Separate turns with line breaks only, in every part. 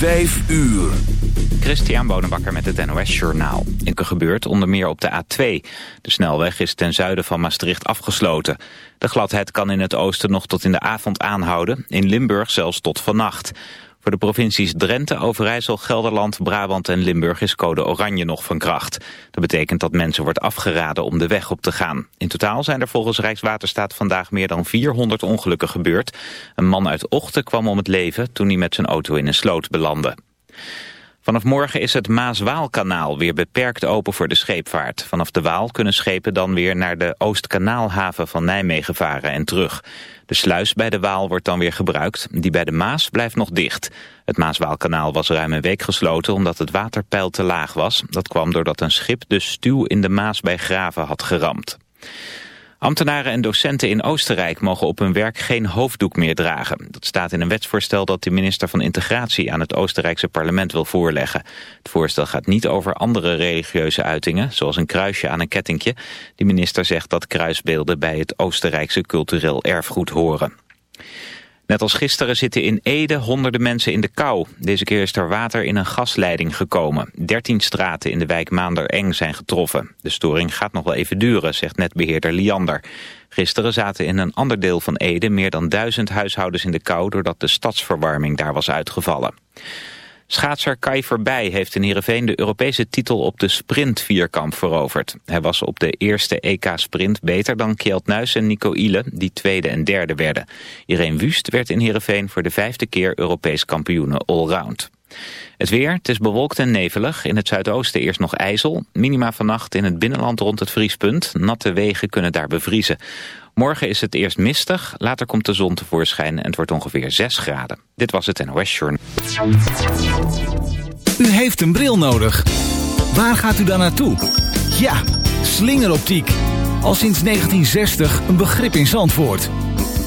Vijf uur.
Christian Bonenbakker met het NOS Journaal. Inke gebeurt onder meer op de A2. De snelweg is ten zuiden van Maastricht afgesloten. De gladheid kan in het oosten nog tot in de avond aanhouden. In Limburg zelfs tot vannacht. Voor de provincies Drenthe, Overijssel, Gelderland, Brabant en Limburg is code oranje nog van kracht. Dat betekent dat mensen wordt afgeraden om de weg op te gaan. In totaal zijn er volgens Rijkswaterstaat vandaag meer dan 400 ongelukken gebeurd. Een man uit Ochten kwam om het leven toen hij met zijn auto in een sloot belandde. Vanaf morgen is het Maas-Waalkanaal weer beperkt open voor de scheepvaart. Vanaf de Waal kunnen schepen dan weer naar de Oostkanaalhaven van Nijmegen varen en terug. De sluis bij de Waal wordt dan weer gebruikt. Die bij de Maas blijft nog dicht. Het Maas-Waalkanaal was ruim een week gesloten omdat het waterpeil te laag was. Dat kwam doordat een schip de stuw in de Maas bij Graven had geramd. Ambtenaren en docenten in Oostenrijk mogen op hun werk geen hoofddoek meer dragen. Dat staat in een wetsvoorstel dat de minister van Integratie aan het Oostenrijkse parlement wil voorleggen. Het voorstel gaat niet over andere religieuze uitingen, zoals een kruisje aan een kettingje. Die minister zegt dat kruisbeelden bij het Oostenrijkse cultureel erfgoed horen. Net als gisteren zitten in Ede honderden mensen in de kou. Deze keer is er water in een gasleiding gekomen. Dertien straten in de wijk Maandereng zijn getroffen. De storing gaat nog wel even duren, zegt netbeheerder Liander. Gisteren zaten in een ander deel van Ede meer dan duizend huishoudens in de kou... doordat de stadsverwarming daar was uitgevallen. Schaatser Kai Verbij heeft in Heerenveen de Europese titel op de sprintvierkamp veroverd. Hij was op de eerste EK-sprint beter dan Kjeld Nuis en Nico Ile, die tweede en derde werden. Irene Wust werd in Heerenveen voor de vijfde keer Europees kampioene allround. Het weer, het is bewolkt en nevelig. In het zuidoosten eerst nog ijzel. Minima vannacht in het binnenland rond het vriespunt. Natte wegen kunnen daar bevriezen. Morgen is het eerst mistig, later komt de zon tevoorschijn en het wordt ongeveer 6 graden. Dit was het NOS Journal.
U heeft een bril nodig. Waar gaat u dan naartoe? Ja, slingeroptiek. Al sinds 1960 een begrip in Zandvoort.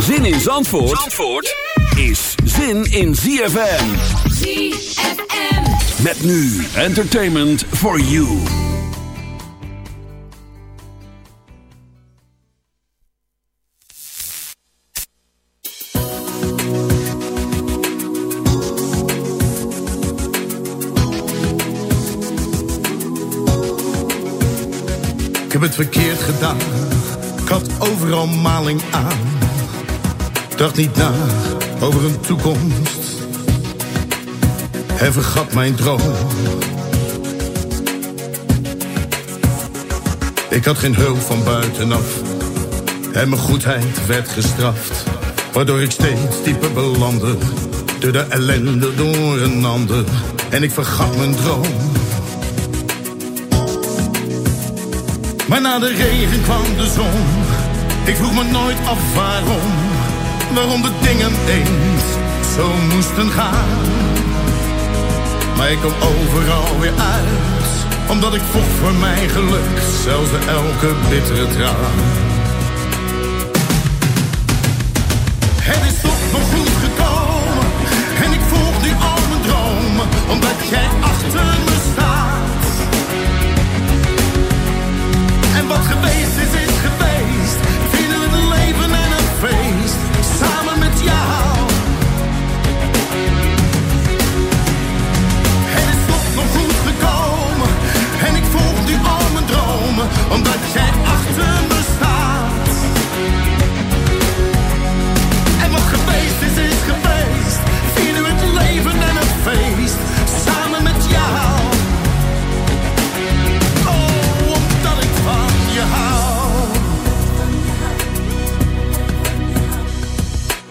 Zin in Zandvoort, Zandvoort is zin in ZFM.
ZFM.
Met nu entertainment for you.
Ik heb het verkeerd gedaan, ik had overal maling aan. Dacht niet na over een toekomst en vergat mijn droom. Ik had geen hulp van buitenaf en mijn goedheid werd gestraft. Waardoor ik steeds dieper belandde, door de ellende door een ander. En ik vergat mijn droom. Maar na de regen kwam de zon. Ik vroeg me nooit af waarom. Waarom de dingen eens zo moesten gaan. Maar ik kom overal weer uit. Omdat ik vocht voor mijn geluk. Zelfs elke bittere traan. Het is toch nog goed gekomen. En ik volg nu al mijn dromen. Omdat jij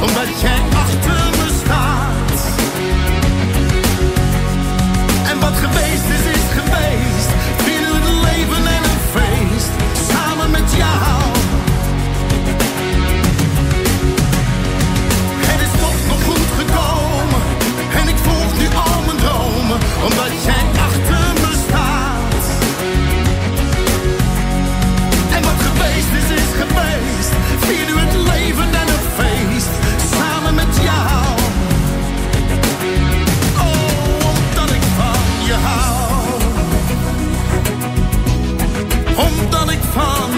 Omdat jij achter me staat. En wat geweest is, is geweest.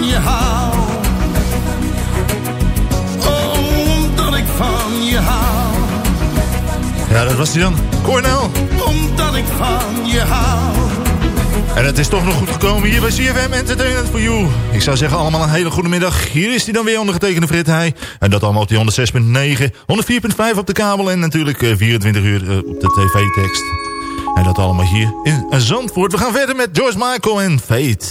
Van je hou. Oh, omdat ik van je hou.
Ja, dat was hij dan. Cornel.
Omdat ik van je hou.
En het is toch nog goed gekomen hier bij CFM Entertainment for You. Ik zou zeggen allemaal een hele goede middag. Hier is hij dan weer ondergetekende Frit Heij. En dat allemaal op die 106.9, 104.5 op de kabel... en natuurlijk eh, 24 uur eh, op de tv-tekst. En dat allemaal hier in Zandvoort. We gaan verder met George Michael en Fate.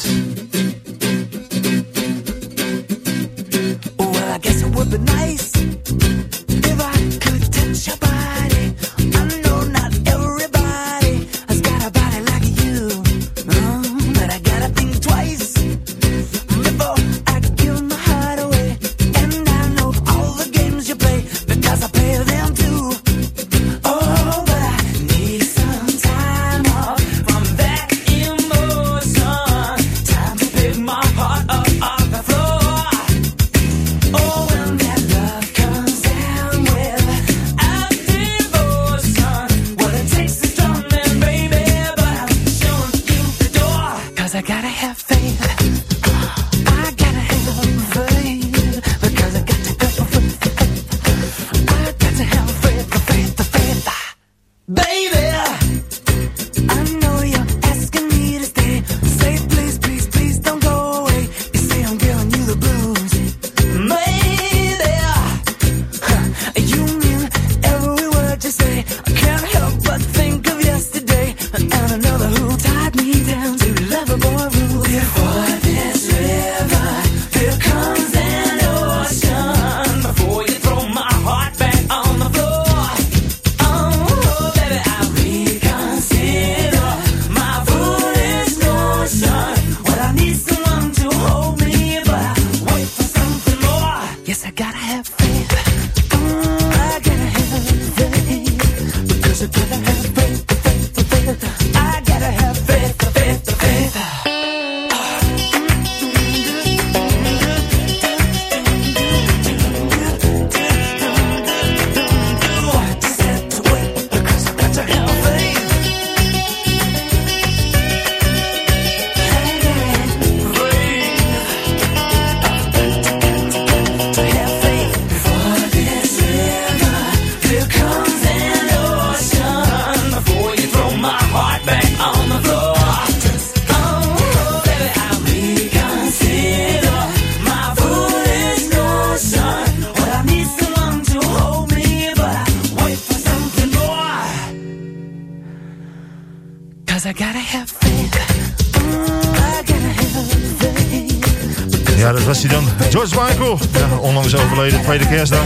George Michael. Ja, onlangs overleden, tweede kerstdag.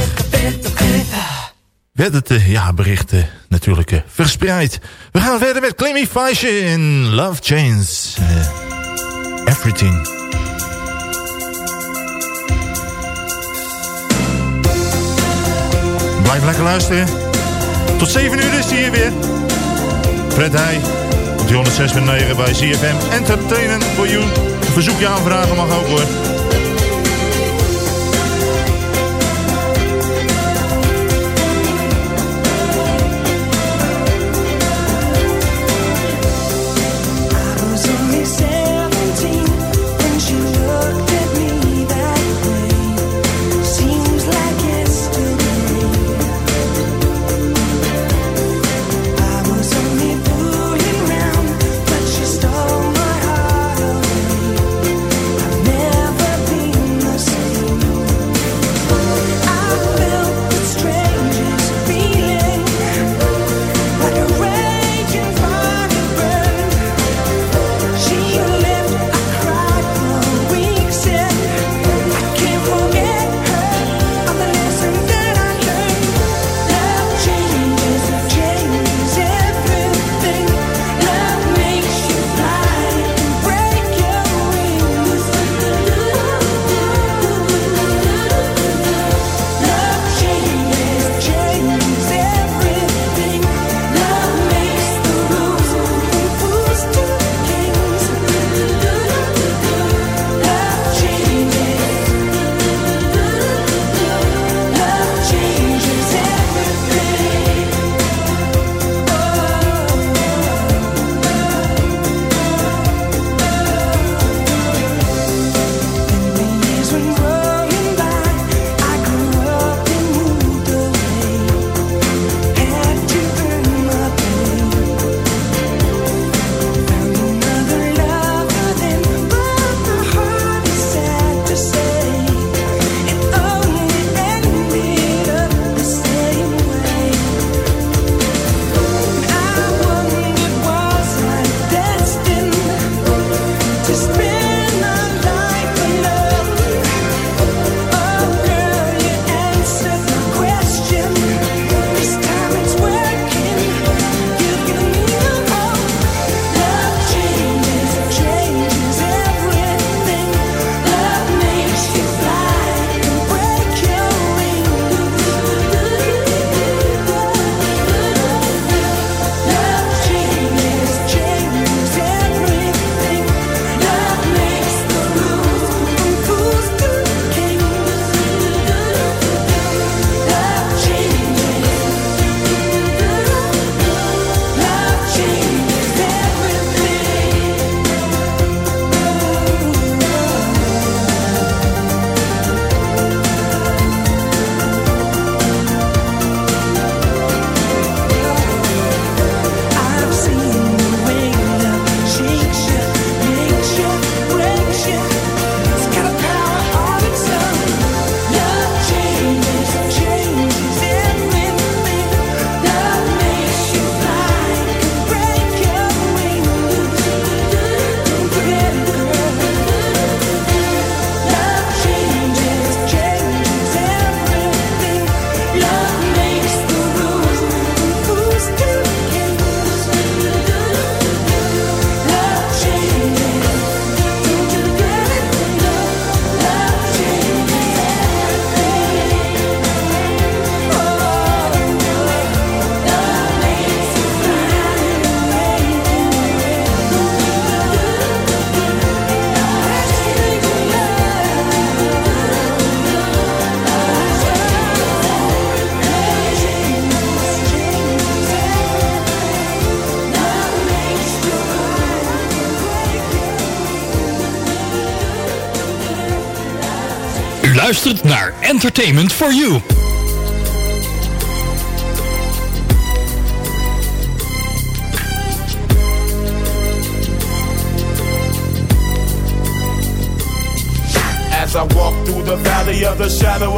Werd het eh, ja, bericht eh, natuurlijk eh, verspreid. We gaan verder met Clemmy Feisje in Love Chains. Everything. Blijf lekker luisteren. Tot 7 uur is hij hier weer. Fred Heij. Op die 106.9 bij CFM Entertainment for You. Een verzoekje aanvragen mag ook hoor.
Entertainment for You.
As I walk through the valley of the shadow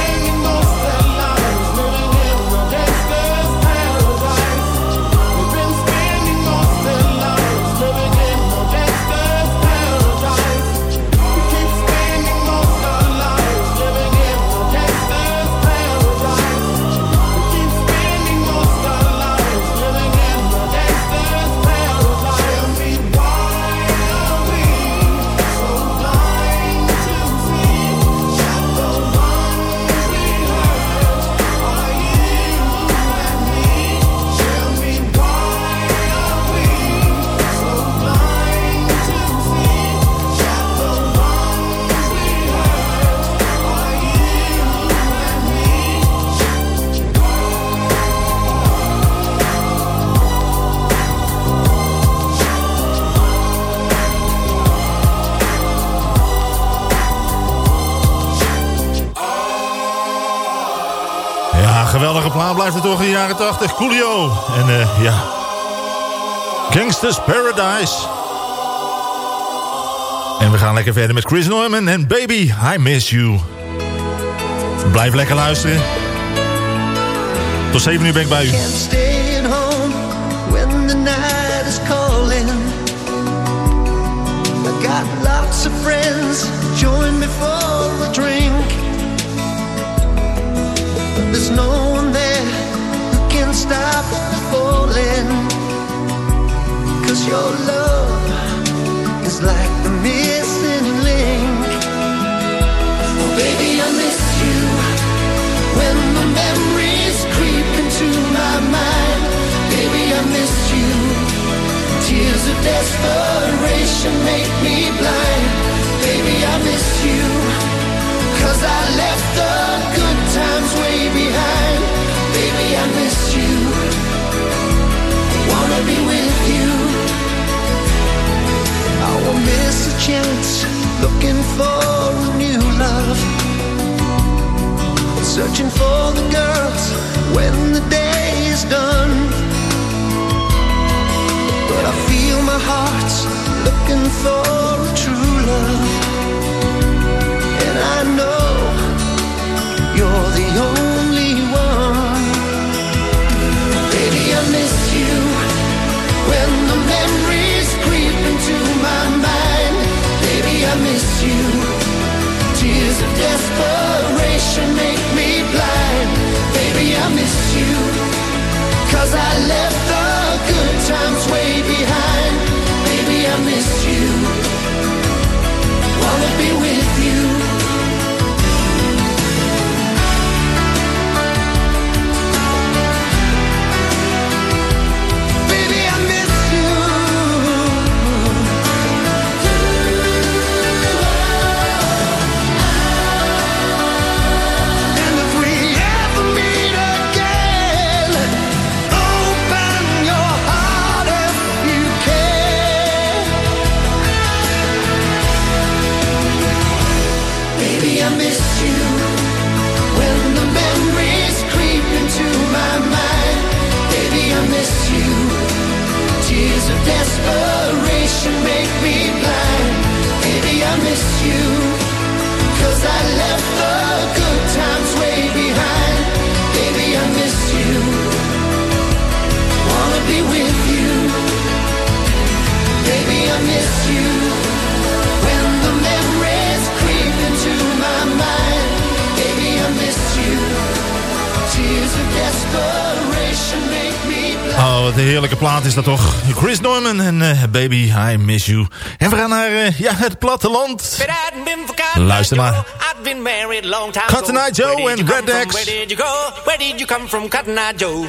Plaat blijft het toch in de jaren 80. Coolio. En eh, ja. Gangsters Paradise. En we gaan lekker verder met Chris Norman en Baby, I Miss You. Blijf lekker luisteren. Tot 7 uur ben ik bij u.
Lots of friends, join me for drink. Your love is like the missing link. Oh, baby, I miss you when the memories creep into my mind. Baby, I miss you. Tears of desperation make me blind. Baby, I miss you. Cause I left the good times way behind. Baby, I miss you. Wanna be with you miss a chance, looking for a new love. Searching for the girls when the day is done. But I feel my heart's looking for a true love. And I know. desperation make me blind. Baby, I miss you. Cause I left the good times way behind. Baby, I miss you. Wanna be with you. you. Cause I left the
Oh, wat een heerlijke plaat is dat toch. Chris Norman en eh, Baby, I Miss You. En we gaan naar eh, ja, het platteland. Luister maar. Cotton Eye Joe
en
Red
Where did you come from, Cotton Joe?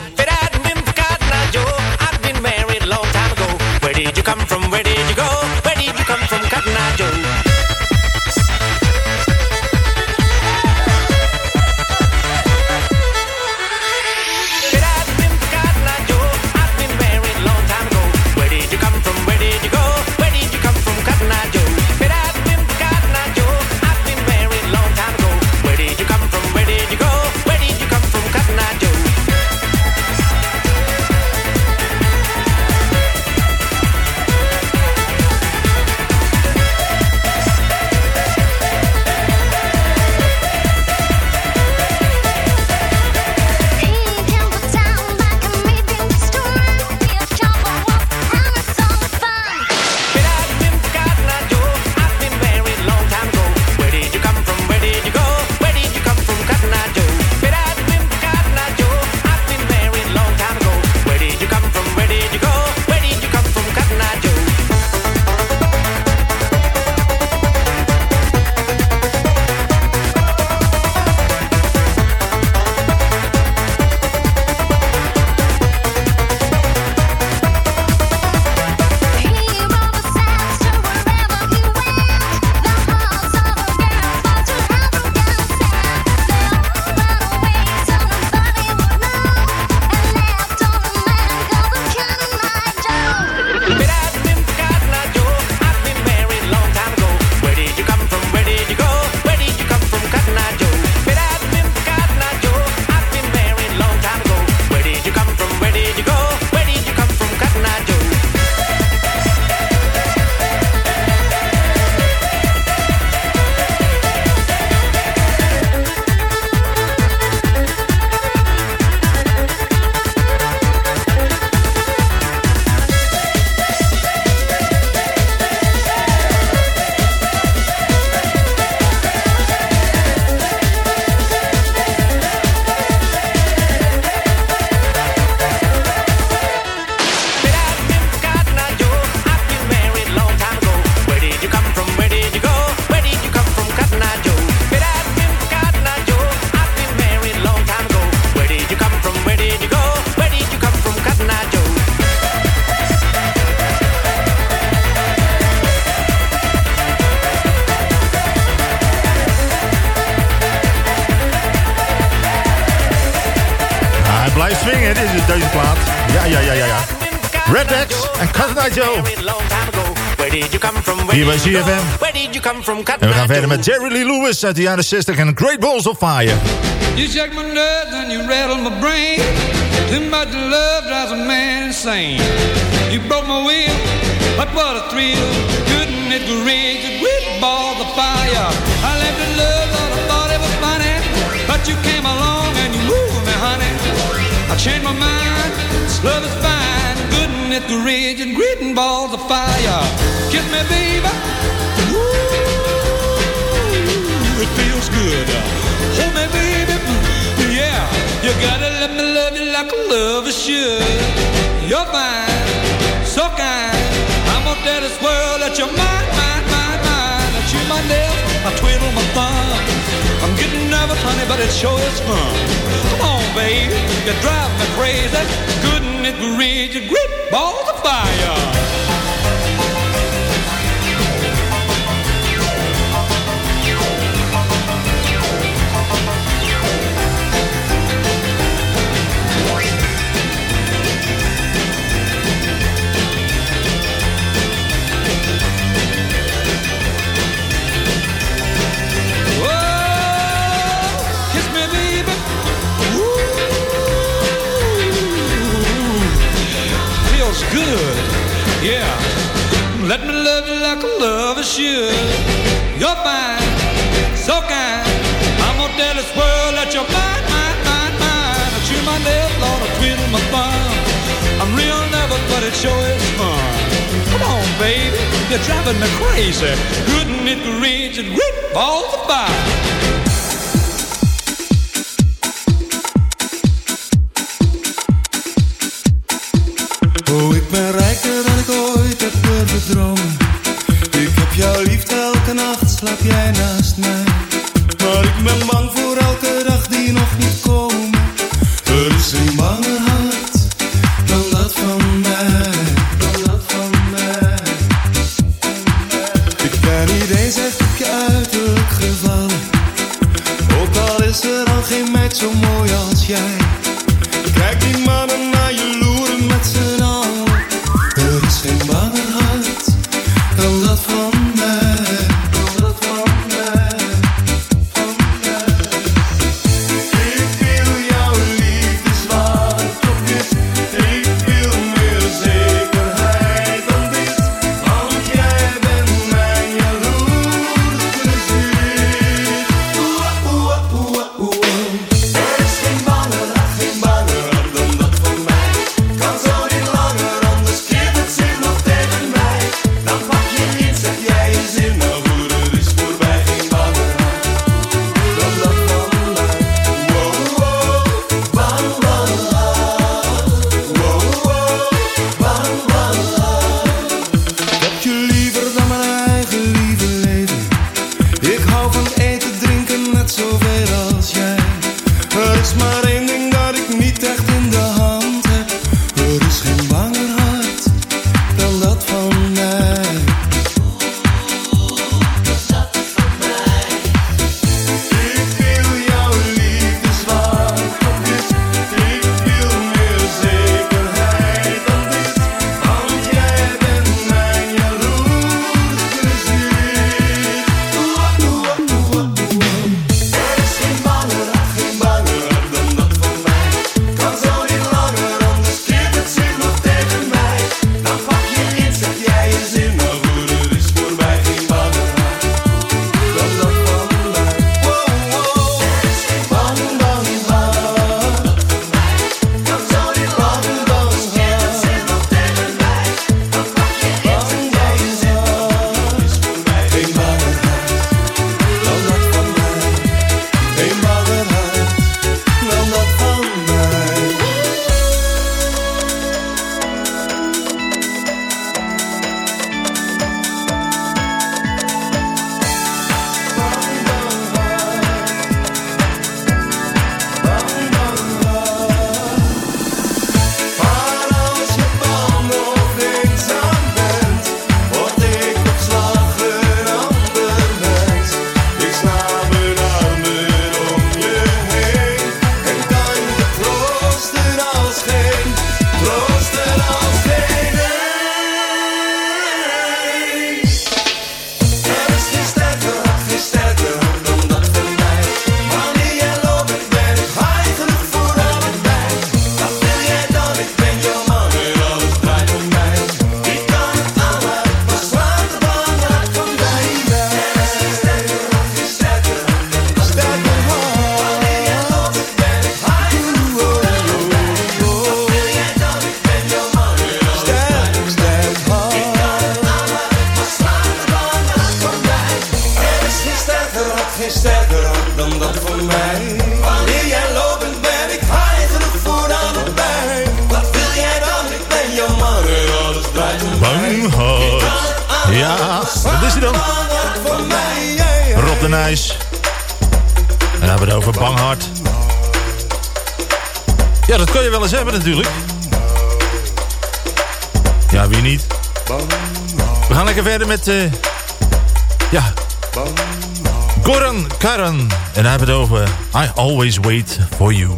Where did you come from?
En we gaan verder met Jerry Lee Lewis uit de jaren 60 en Great Balls of Fire.
You shake my nerves and you rattle my brain. Too much love drives a man insane. You broke my will, but what a thrill. Couldn't it rage with balls of fire? I left in love, thought I thought it was funny. But you came along and you moved me, honey. I changed my mind, this love is fine. Couldn't it rage and gritting balls of fire? Kiss me, baby. You gotta let me love you like a lover should. You're fine, so kind. I'm gonna tell this world that you're mine, mine, mine, mine. I chew my nails, I twiddle my thumb. I'm getting nervous, honey, but it sure is fun. Come on, baby, you drive me crazy. Couldn't it reach your grip balls of fire? Good. Yeah. Let me love you like a lover should. You're fine, so kind. I'm gonna tell this world that you're mine, mine, mine, mine. I chew my nails, Lord, I twiddle my thumb. I'm real nervous, but it sure is fun. Come on, baby, you're driving me crazy. Couldn't it reach and rip balls of fire?
Ik heb jouw liefde elke nacht, slaap jij naast mij. Maar ik ben bang voor elke dag die nog niet komen. Is
hij dan? Rob de Nijs. En dan hebben we het over bang hart. Ja, dat kun je wel eens hebben natuurlijk. Ja, wie niet? We gaan lekker verder met... eh ja. Goran Karan. En dan hebben we het over... I always wait for you.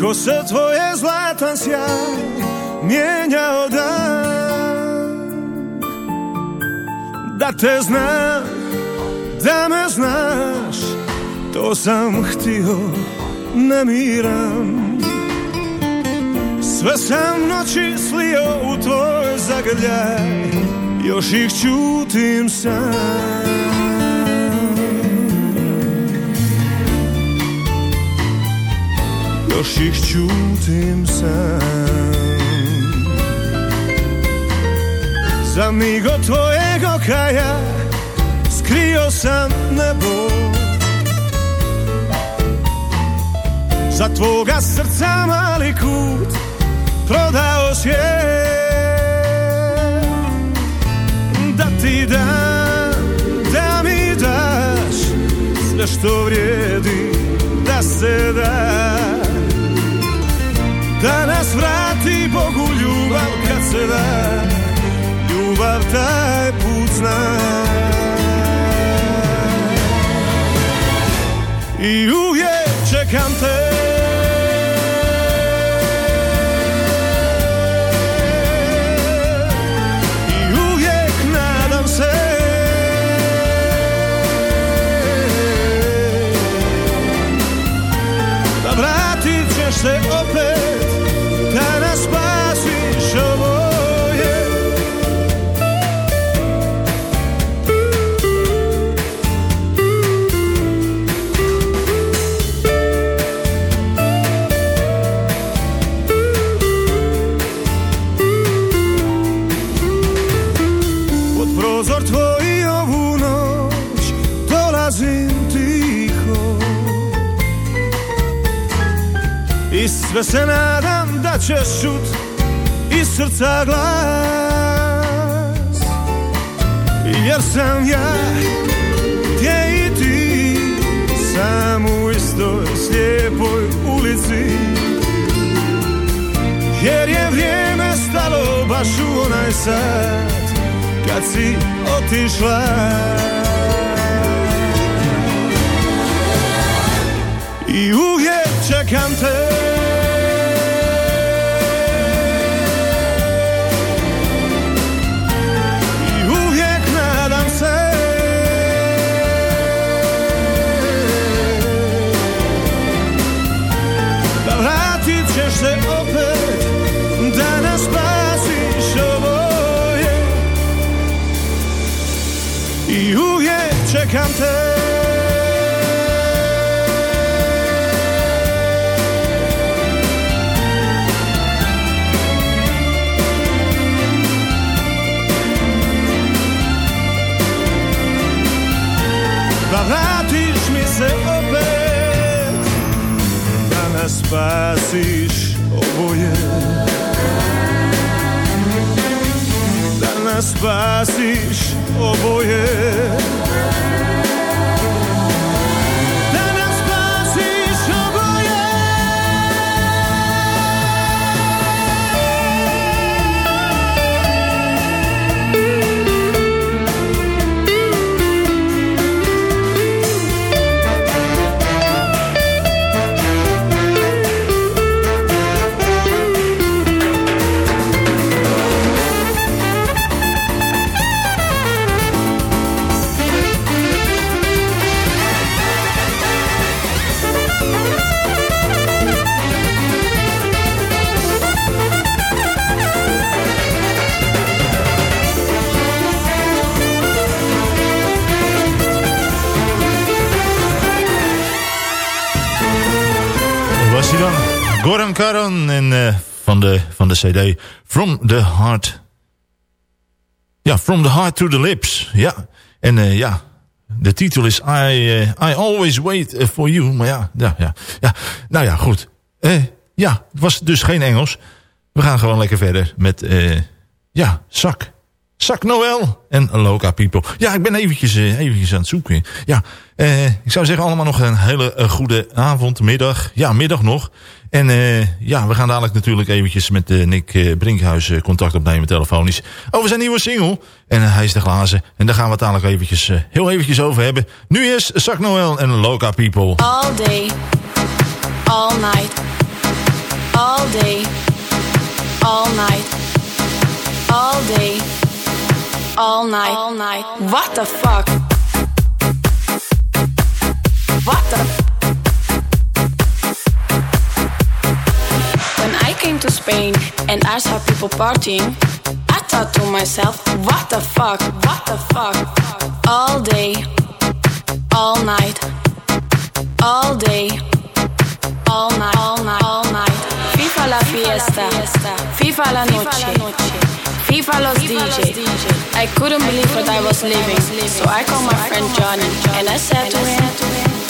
Za kose tvoje zlatan sjaj mijenjao dan Da te znam, da me znaš To sam htio nemiran Sve sam noći slio u tvoj zagrljaj Još ih čutim sam Još ih čutim sam. Za migo tvojeg okaja Skrio sam nebo. Za tvoga srca mali kut Prodao svijet. Da ti dam, da mi daš Sve što vrijedi da se da Da nas vrati Bogu ljubav kad se da. Ljubav taj put zna. I uvijek čekam te Sve se nadam da ćeš čut iz srca glas. Jer sam ja gdje i ti sam u istoj slijepoj ulici Jer je vrijeme stalo baš u onaj sat kad si otišla I uvijek čekam te spasiš oboje. Da nas spasiš oboje
dan. Goran Karan en eh, van, de, van de cd From the Heart. Ja, From the Heart to the Lips. Ja, en eh, ja, de titel is I, eh, I Always Wait for You. Maar ja, ja, ja, ja. nou ja, goed. Ja, het was dus geen Engels. We gaan gewoon lekker verder met, ja, Zak. Zak Noel en Loca People. Ja, ik ben eventjes, eventjes aan het zoeken. Ja, eh, ik zou zeggen allemaal nog een hele eh, goede avond, middag. Ja, middag nog. En eh, ja, we gaan dadelijk natuurlijk eventjes met Nick Brinkhuis contact opnemen telefonisch. Over zijn nieuwe single. En hij is de glazen. En daar gaan we het dadelijk eventjes, heel eventjes over hebben. Nu is Zak Noel en Loca People.
All day, all night, all day, all night, all day, all night. What the fuck? What? When I came to Spain and I saw people partying, I thought to myself, what the fuck? What the fuck? All day, all night all day, all night, all night, all night. FIFA la fiesta, FIFA la noche, FIFA los DJ. I couldn't believe what I was living, so I called my friend Johnny and I said to him,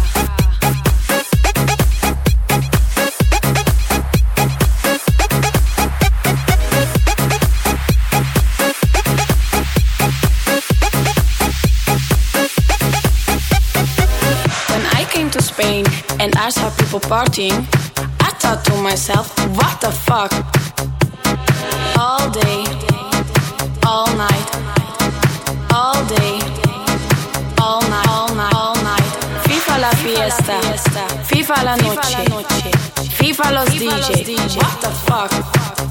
People partying, I thought to myself, what the fuck? All day, all night, all day, all night, all night, all night. FIFA la fiesta, FIFA la noche, FIFA los DJ. What the fuck?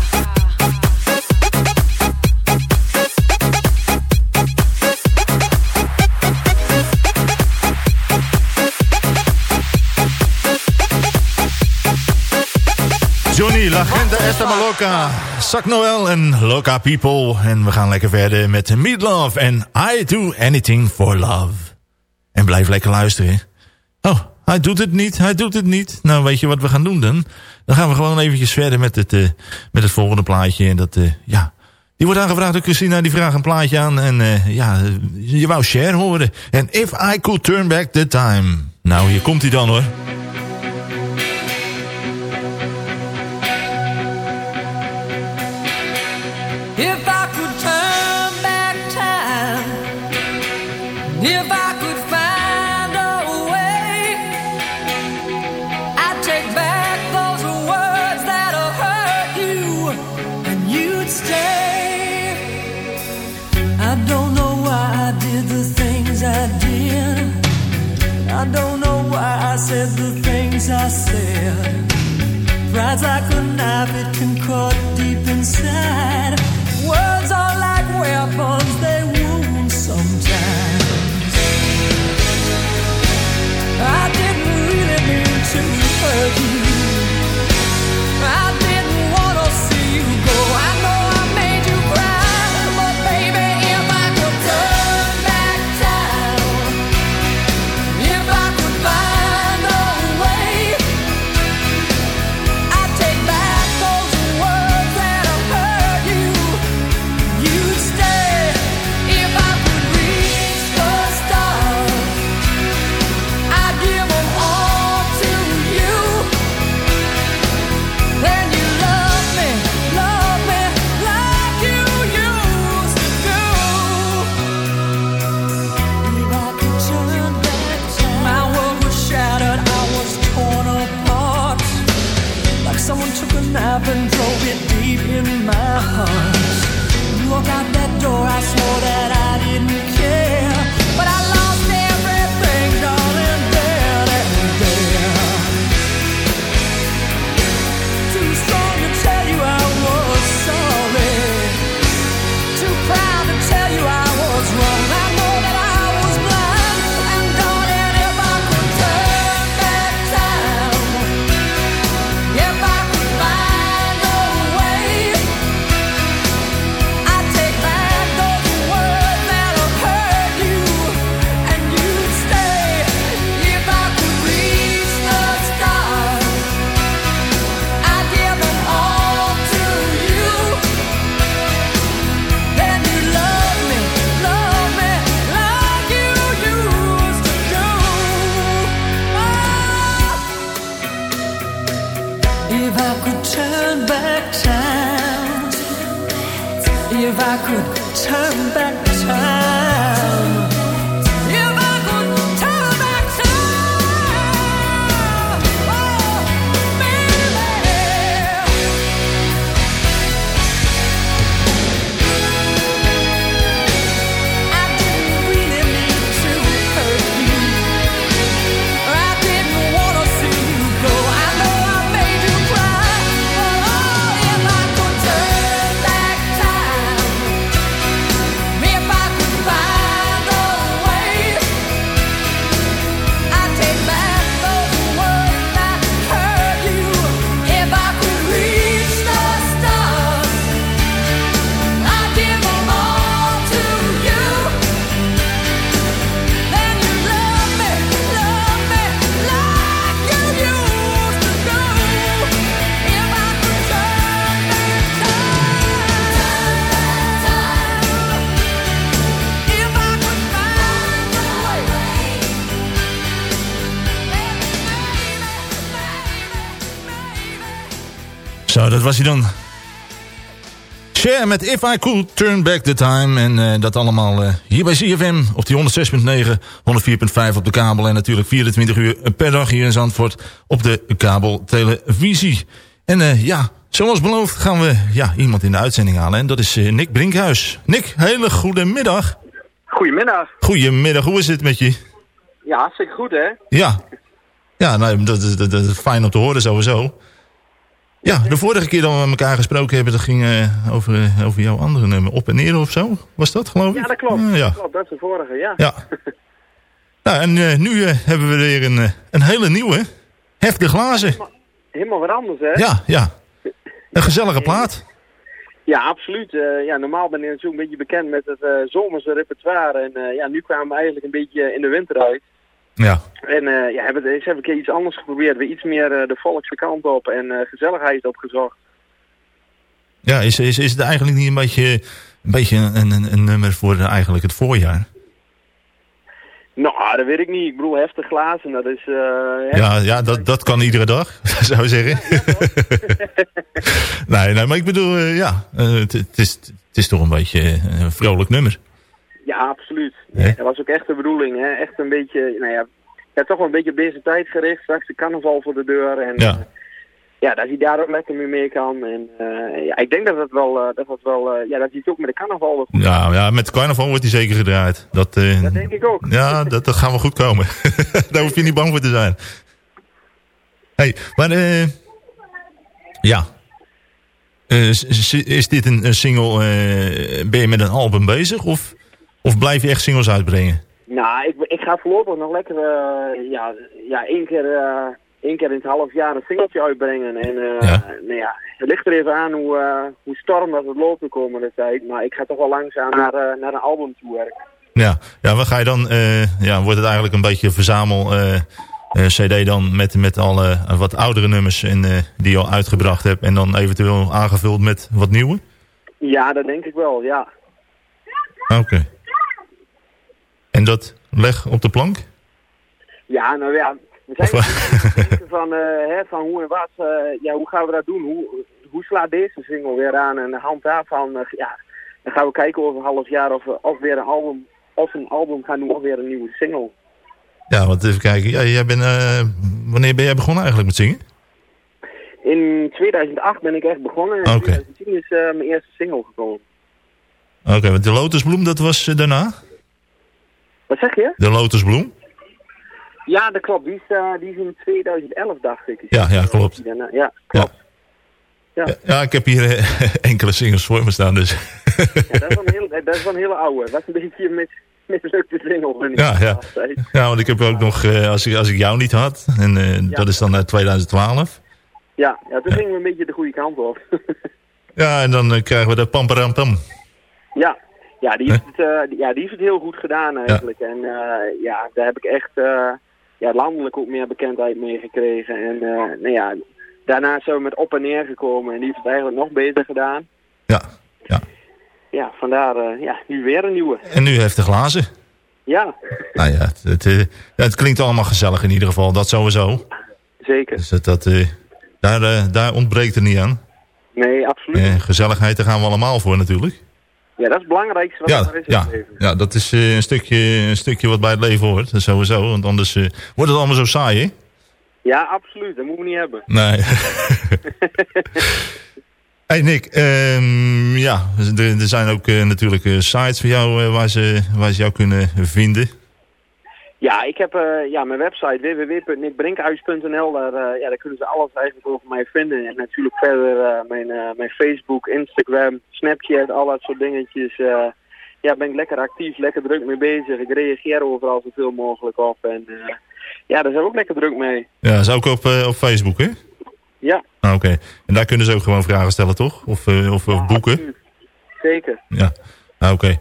Johnny, La Gente Esta Maloca, Zak Noel en Loca People. En we gaan lekker verder met Meat Love en I Do Anything For Love. En blijf lekker luisteren. Oh, hij doet het niet, hij doet het niet. Nou, weet je wat we gaan doen dan? Dan gaan we gewoon eventjes verder met het, eh, met het volgende plaatje. En dat, eh, ja... Die wordt aangevraagd door Christina, die vraagt een plaatje aan. En eh, ja, je wou Cher horen. En If I Could Turn Back The Time. Nou, hier komt hij dan hoor.
I don't know why I said the things I said. Pride's like a knife, it can cut deep inside. Words are like weapons, they wound sometimes. I didn't really mean to hurt you.
Zo, dat was hij dan. Share met If I Could Turn Back the Time. En eh, dat allemaal eh, hier bij CFM op die 106.9, 104.5 op de kabel. En natuurlijk 24 uur per dag hier in Zandvoort op de kabeltelevisie. En eh, ja, zoals beloofd gaan we ja, iemand in de uitzending halen. En dat is Nick Brinkhuis. Nick, hele goede middag.
Goedemiddag.
Goedemiddag, hoe is het met je?
Ja, hartstikke goed hè?
Ja. Ja, nou, dat, dat is fijn om te horen sowieso. Ja, de vorige keer dat we met elkaar gesproken hebben, dat ging eh, over, eh, over jouw andere nummer. Op en neer of zo, was dat geloof ik?
Ja, dat klopt.
Ah, ja.
Dat klopt, dat is de vorige, ja.
Ja. Nou, en eh, nu eh, hebben we weer een, eh, een hele nieuwe. Heftige glazen.
Helemaal wat anders hè?
Ja, ja. Een gezellige plaat.
Ja, absoluut. Eh, ja, normaal ben ik natuurlijk een beetje bekend met het eh, zomerse repertoire. En eh, ja, nu kwamen we eigenlijk een beetje in de winter uit.
Ja.
En eh, ja, hebben, eens hebben we een keer iets anders geprobeerd. Weer iets meer eh, de volkse kant op en eh, gezelligheid opgezocht.
Ja, is, is, is het eigenlijk niet een beetje, een, beetje een, een, een nummer voor eigenlijk het voorjaar?
Nou, dat weet ik niet. Ik bedoel, heftig glazen, dat is...
Ja, ja dat, dat kan iedere dag, zou ik zeggen. nee, nee, maar ik bedoel, ja, het het is, het is toch een beetje een vrolijk nummer.
Ja, absoluut. Dat was ook echt de bedoeling. Hè? Echt een beetje, nou ja, ja, toch wel een beetje op deze tijd gericht. Straks de carnaval voor de deur. En,
Ja.
eh, ja, dat hij daar ook lekker mee mee kan. En eh, ja, ik denk dat het wel, eh, dat het wel, ja, dat hij het ook met de carnaval wel goed
Ja, ja, met carnaval wordt hij zeker gedraaid. Dat,
Dat denk ik ook.
Ja, dat, dat gaan wel goed komen. Daar hoef je niet bang voor te zijn. hey, maar eh ja. Is dit een, een single, ben je met een album bezig? Of, of blijf je echt singles uitbrengen?
Nou, ik, ik ga voorlopig nog lekker, eh, ja, ja, één keer, eh, één keer in het half jaar een singeltje uitbrengen. En eh, nou ja, het ligt er even aan hoe, hoe storm dat het loopt de komende tijd. Maar ik ga toch wel langzaam naar, naar een album toe werken.
Ja, ja wat ga je dan, ja, wordt het eigenlijk een beetje verzamel cd dan met, met alle wat oudere nummers en, die je al uitgebracht hebt en dan eventueel aangevuld met wat nieuwe?
Ja, dat denk ik wel, ja.
Oké. En dat leg op de plank?
Ja, nou ja, we zijn van, eh, hè, van hoe en wat, eh, ja, hoe gaan we dat doen? Hoe, hoe slaat deze single weer aan? En de hand daarvan, eh, ja, dan gaan we kijken over een half jaar of of weer een album, of een album gaan doen of weer een nieuwe single.
Ja, want even kijken. Ja, jij bent, wanneer ben jij begonnen eigenlijk met zingen?
In 2008 ben ik echt begonnen en in
Oké.
2010 is mijn eerste single gekomen.
Oké, want de lotusbloem, dat was daarna?
Wat zeg je?
De lotusbloem?
Ja, dat klopt. Die is, eh, die is in 2011, dacht ik.
Ja, ja, klopt.
Ja, nou, ja,
Ja.
Ja.
Ik heb hier eh, enkele singles voor me staan, dus...
ja, dat, is een heel, dat is wel een hele oude. Dat is een beetje met mislukte single.
Ja, ja. Ja, want ik heb ook nog, eh, als, ik, als ik jou niet had, en eh, dat is dan uit 2012.
Ja, ja, toen gingen we een beetje de goede kant op.
Ja, en dan eh, krijgen we de pamparampam.
ja. Ja, die heeft, het, eh, ja, die heeft het heel goed gedaan eigenlijk. En eh, ja, daar heb ik echt eh, ja, landelijk ook meer bekendheid mee gekregen. En nou ja, daarna zijn we met op en neer gekomen en die heeft het eigenlijk nog beter gedaan.
Ja, ja.
Ja, vandaar ja, nu weer een nieuwe.
En nu heeft de glazen.
Ja,
Nou ja, het, het, klinkt allemaal gezellig in ieder geval, dat sowieso.
zeker.
Dus dat, dat, daar, daar ontbreekt er niet aan.
Nee, absoluut.
Gezelligheid, daar gaan we allemaal voor natuurlijk.
Ja, dat is het belangrijkste wat
Ja,
er is in
ja,
het leven.
ja, dat is eh, een, stukje, een stukje wat bij het leven hoort. Sowieso, want anders eh, wordt het allemaal zo saai, hè?
Ja, absoluut. Dat moeten we niet hebben.
Nee. hey Nick, ehm, ja, er, er zijn ook eh, natuurlijk sites voor jou waar, ze, waar ze jou kunnen vinden.
Ja, ik heb eh, ja, mijn website www.nickbrinkhuis.nl. Daar, eh, ja, daar kunnen ze alles eigenlijk over mij vinden. En natuurlijk verder eh, mijn, mijn Facebook, Instagram, Snapchat, al dat soort dingetjes. ja, ben ik lekker actief, lekker druk mee bezig. Ik reageer overal zoveel mogelijk op. En ja, daar zijn we ook lekker druk mee.
Ja, dat is ook op, op Facebook, hè?
Ja,
Ah, Oké, en daar kunnen ze ook gewoon vragen stellen, toch? Of, of, boeken?
zeker.
Ja, Ah, oké.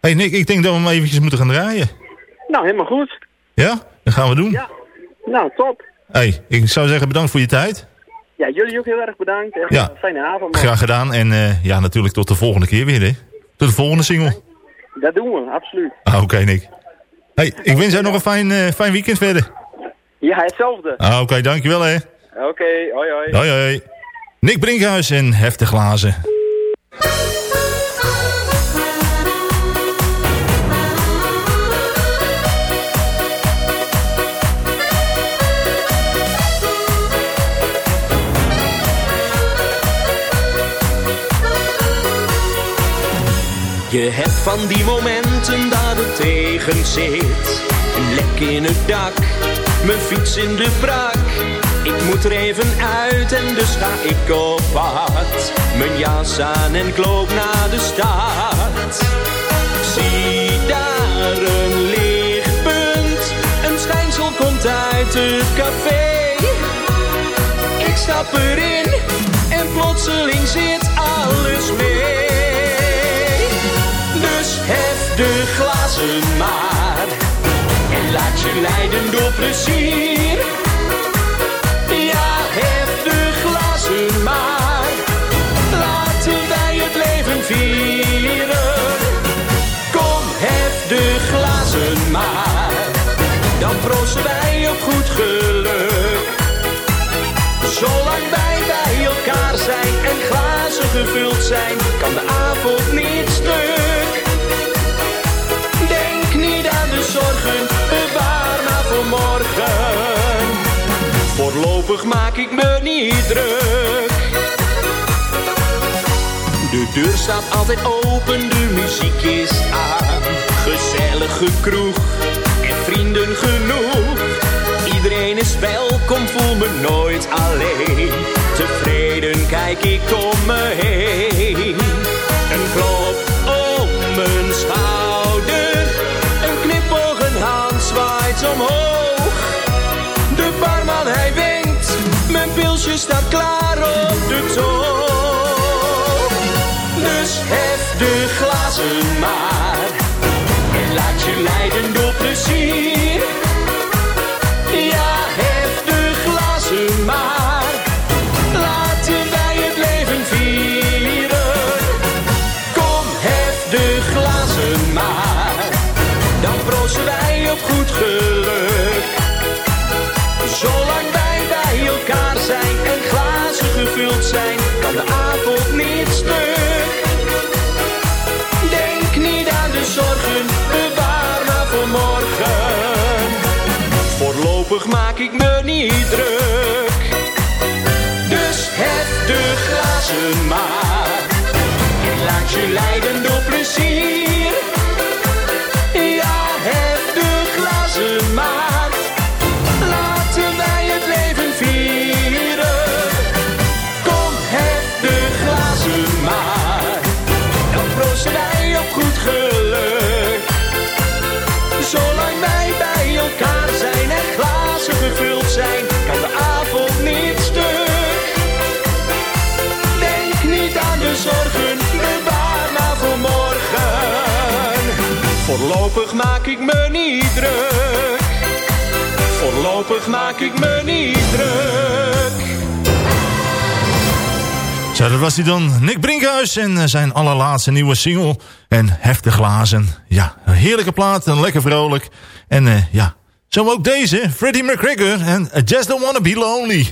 hey Nick, ik denk dat we hem eventjes moeten gaan draaien.
Nou, helemaal goed.
Ja? Dat gaan we doen.
Ja. Nou, top.
hey, ik zou zeggen bedankt voor je tijd.
Ja, jullie ook heel erg bedankt. En
Ja.
eh, fijne avond. man.
Graag gedaan. En eh, ja, natuurlijk tot de volgende keer weer, hè? Tot de volgende single.
Dat doen we, absoluut.
Ah, oké, Nick. hey, ik wens jou nog een fijn, eh, fijn weekend verder.
Ja, hetzelfde.
Ah, oké, dankjewel, hè.
Oké, hoi hoi.
Hoi, hoi. Nick Brinkhuis en Heftig Glazen.
Je hebt van die momenten dat het tegen zit. Een lek in het dak, mijn fiets in de brak. Ik moet er even uit en dus ga ik op pad. Mijn jas aan en ik loop naar de stad. Zie daar een lichtpunt, een schijnsel komt uit het café. Ik stap erin en plotseling zit alles mee. Hef de glazen maar en laat je leiden door plezier. Ja, hef de glazen maar, laten wij het leven vieren. Kom, hef de glazen maar, dan proosten wij op goed geluk. Zolang wij bij elkaar zijn en glazen gevuld zijn, kan de avond niet Maak ik me niet druk. De deur staat altijd open, de muziek is aan. Gezellige kroeg en vrienden genoeg. Iedereen is welkom, voel me nooit alleen. Tevreden kijk ik om me heen. Een klop op mijn schouder. Een knipoog, een hand zwaait omhoog. Pilsje staat klaar op de toog. Dus hef de glazen maar en laat je leiden door plezier. Ja, hef de glazen maar, laten wij het leven vieren. Kom, hef de glazen maar, dan proosten wij op goed geluk. Maak ik me niet druk. Dus hef de glazen maar en laat je leiden door plezier. Voorlopig maak ik me niet druk. Voorlopig maak ik me niet druk.
Zo, dat was hij dan. Nick Brinkhuis en eh, zijn allerlaatste nieuwe single. En Heftig Glazen. Ja, een heerlijke plaat en lekker vrolijk. En eh, ja, zo ook deze. Freddie McGregor en I Just Don't Wanna Be Lonely.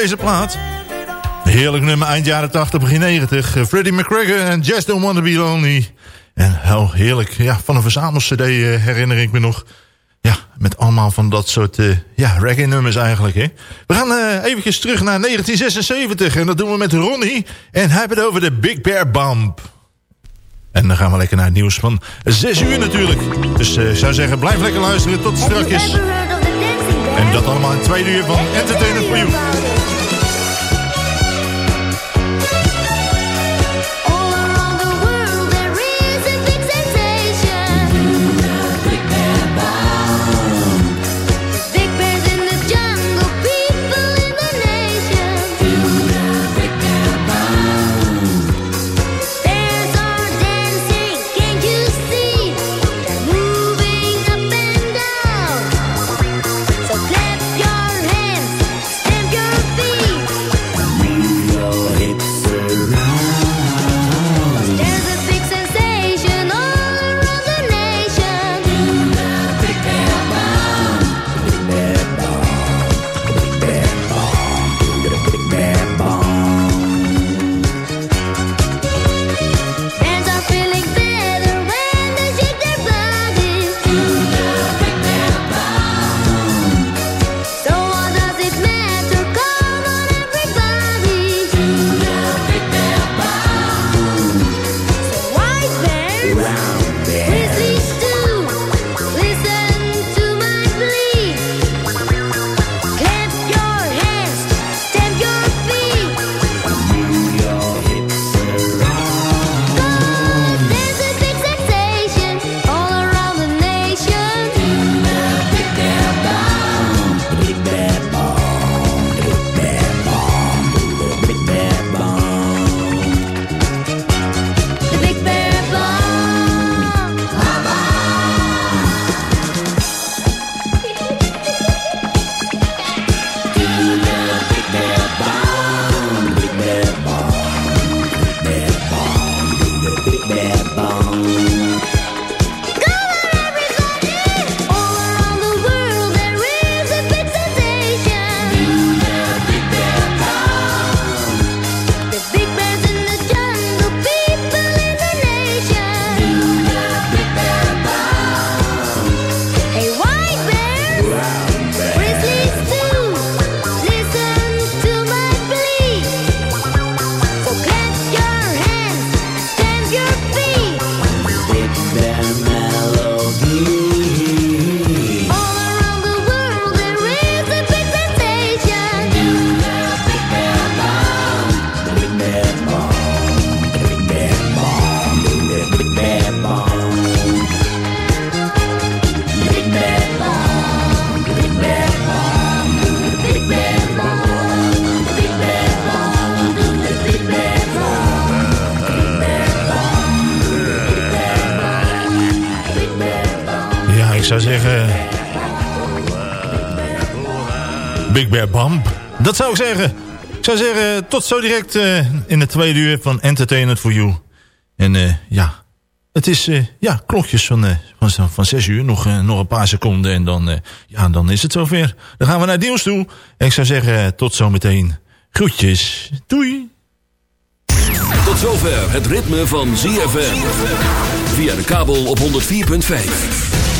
Deze plaat. Heerlijk nummer, eind jaren 80, begin 90. Eh, Freddie McGregor en Just Don't Want To Be Lonely. En oh, heerlijk, ja, van een verzamel-cd eh, herinner ik me nog. Ja, met allemaal van dat soort eh, ja, reggae-nummers eigenlijk. Hè. We gaan eh eventjes terug naar 1976 en dat doen we met Ronnie. En hij heeft het over de Big Bear Bump. En dan gaan we lekker naar het nieuws van 6 uur natuurlijk. Dus ik zou zeggen, blijf lekker luisteren tot strakjes. Dat allemaal in twee uur van Entertainment for You. Zou zeggen, tot zo direct eh, in de tweede uur van Entertainment for You. En eh, ja, het is eh, ja, klokjes van, van, van zes uur. Nog, nog een paar seconden en dan, ja, dan is het zover. Dan gaan we naar het nieuws toe. En ik zou zeggen, tot zometeen. Groetjes. Doei.
Tot zover het ritme van ZFM. Via de kabel op 104.5.